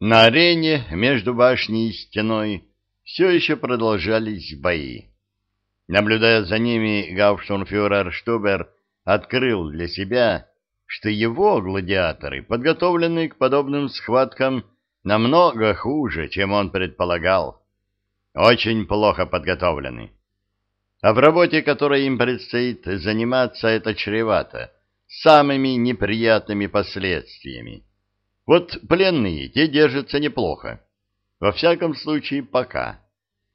На арене между башней и стеной все еще продолжались бои. Наблюдая за ними, гауптштурмфюрер Штубер открыл для себя, что его гладиаторы подготовлены к подобным схваткам намного хуже, чем он предполагал. Очень плохо подготовлены. А в работе, которой им предстоит заниматься, это чревато самыми неприятными последствиями. Вот пленные, те держатся неплохо. Во всяком случае, пока.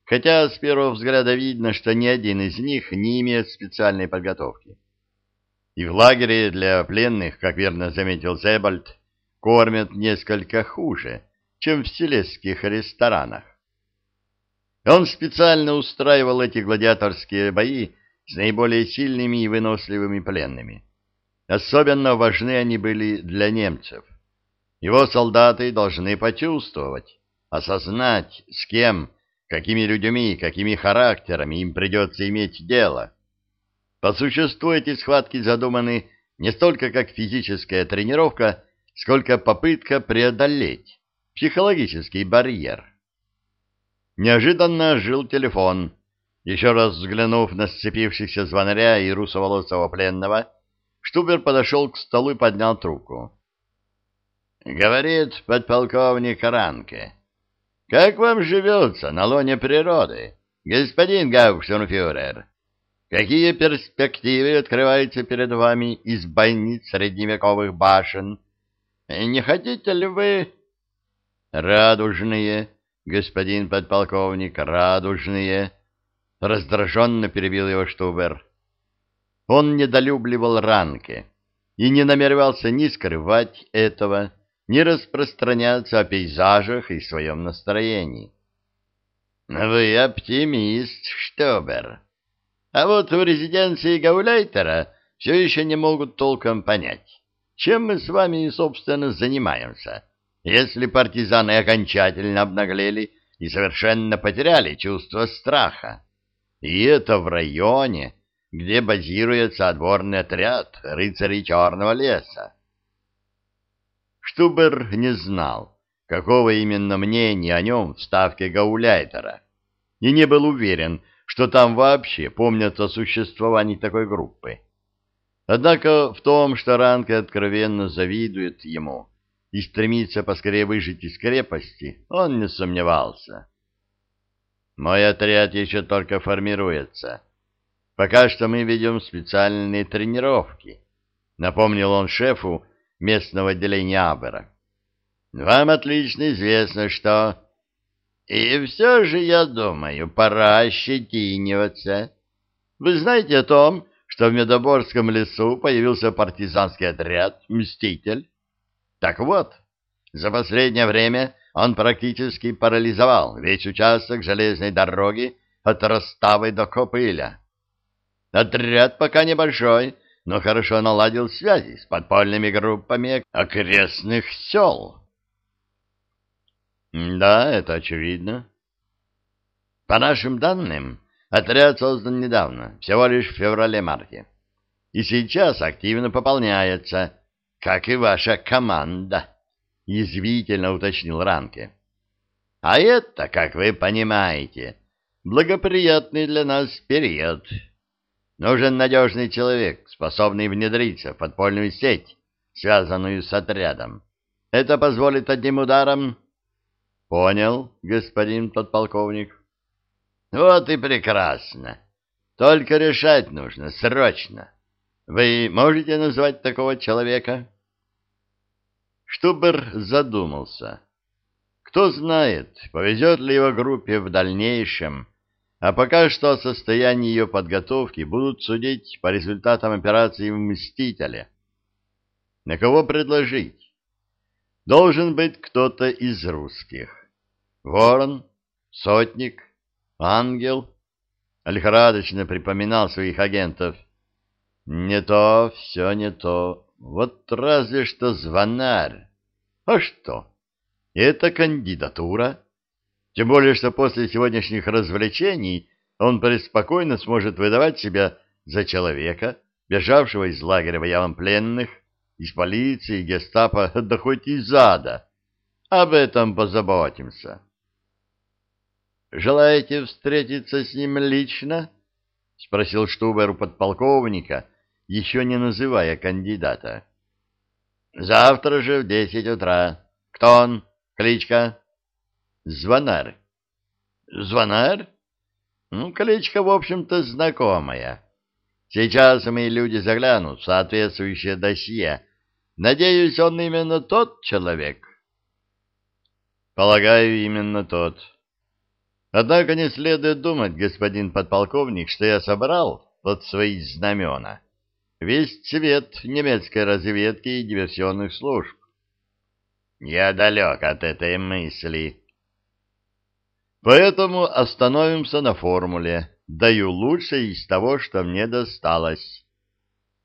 Хотя с первого взгляда видно, что ни один из них не имеет специальной подготовки. И в лагере для пленных, как верно заметил Зебальд, кормят несколько хуже, чем в селезских ресторанах. Он специально устраивал эти гладиаторские бои с наиболее сильными и выносливыми пленными. Особенно важны они были для немцев. Его солдаты должны почувствовать, осознать, с кем, какими людьми, какими характерами им придется иметь дело. По существу эти схватки задуманы не столько как физическая тренировка, сколько попытка преодолеть психологический барьер. Неожиданно ожил телефон. Еще раз взглянув на сцепившихся звонаря и русоволосого пленного, Штубер подошел к столу и поднял трубку. Говорит подполковник Ранке. Как вам живется на лоне природы, господин Гауптштурмфюрер? Какие перспективы открываются перед вами из бойниц средневековых башен? Не хотите ли вы... Радужные, господин подполковник, радужные. Раздраженно перебил его Штубер. Он недолюбливал Ранке и не намеревался ни скрывать этого, не распространяться о пейзажах и своем настроении. «Вы оптимист, Штобер. А вот в резиденции Гауляйтера все еще не могут толком понять, чем мы с вами, собственно, занимаемся, если партизаны окончательно обнаглели и совершенно потеряли чувство страха. И это в районе, где базируется отборный отряд рыцарей Черного леса. Штубер не знал, какого именно мнения о нем в ставке Гауляйтера, и не был уверен, что там вообще помнят о существовании такой группы. Однако в том, что Ранка откровенно завидует ему и стремится поскорее выжить из крепости, он не сомневался. «Мой отряд еще только формируется. Пока что мы ведем специальные тренировки», — напомнил он шефу, местного отделения Абера. Вам отлично известно, что... И все же, я думаю, пора ощетиниваться. Вы знаете о том, что в Медоборском лесу появился партизанский отряд «Мститель»? Так вот, за последнее время он практически парализовал весь участок железной дороги от Роставы до Копыля. Отряд пока небольшой, но хорошо наладил связи с подпольными группами окрестных сел. Да, это очевидно. По нашим данным, отряд создан недавно, всего лишь в феврале-марте. И сейчас активно пополняется, как и ваша команда, — язвительно уточнил Ранке. А это, как вы понимаете, благоприятный для нас период — Нужен надежный человек, способный внедриться в подпольную сеть, связанную с отрядом. Это позволит одним ударом... Понял, господин подполковник. Вот и прекрасно. Только решать нужно срочно. Вы можете назвать такого человека? Штубер задумался. Кто знает, повезет ли его группе в дальнейшем а пока что о состоянии ее подготовки будут судить по результатам операции «Мстителя». На кого предложить? Должен быть кто-то из русских. Ворон, Сотник, Ангел. Лихорадочно припоминал своих агентов. Не то, все не то. Вот разве что звонарь. А что? Это кандидатура. Тем более, что после сегодняшних развлечений он преспокойно сможет выдавать себя за человека, бежавшего из лагеря военнопленных, из полиции, гестапо, да хоть из ада. Об этом позаботимся. «Желаете встретиться с ним лично?» — спросил Штубер у подполковника, еще не называя кандидата. «Завтра же в десять утра. Кто он? Кличка?» «Звонарь». «Звонарь? Ну, кличка, в общем-то, знакомая. Сейчас мои люди заглянут в соответствующее досье. Надеюсь, он именно тот человек?» «Полагаю, именно тот». Однако не следует думать, господин подполковник, что я собрал под свои знамена весь цвет немецкой разведки и диверсионных служб. Я далек от этой мысли. Поэтому остановимся на формуле. Даю лучшее из того, что мне досталось.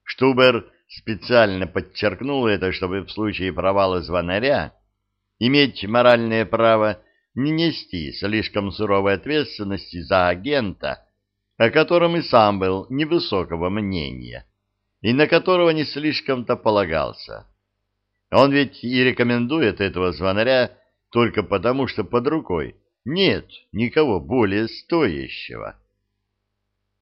Штубер специально подчеркнул это, чтобы в случае провала звонаря иметь моральное право не нести слишком суровой ответственности за агента, о котором и сам был невысокого мнения, и на которого не слишком-то полагался. Он ведь и рекомендует этого звонаря только потому, что под рукой нет никого более стоящего.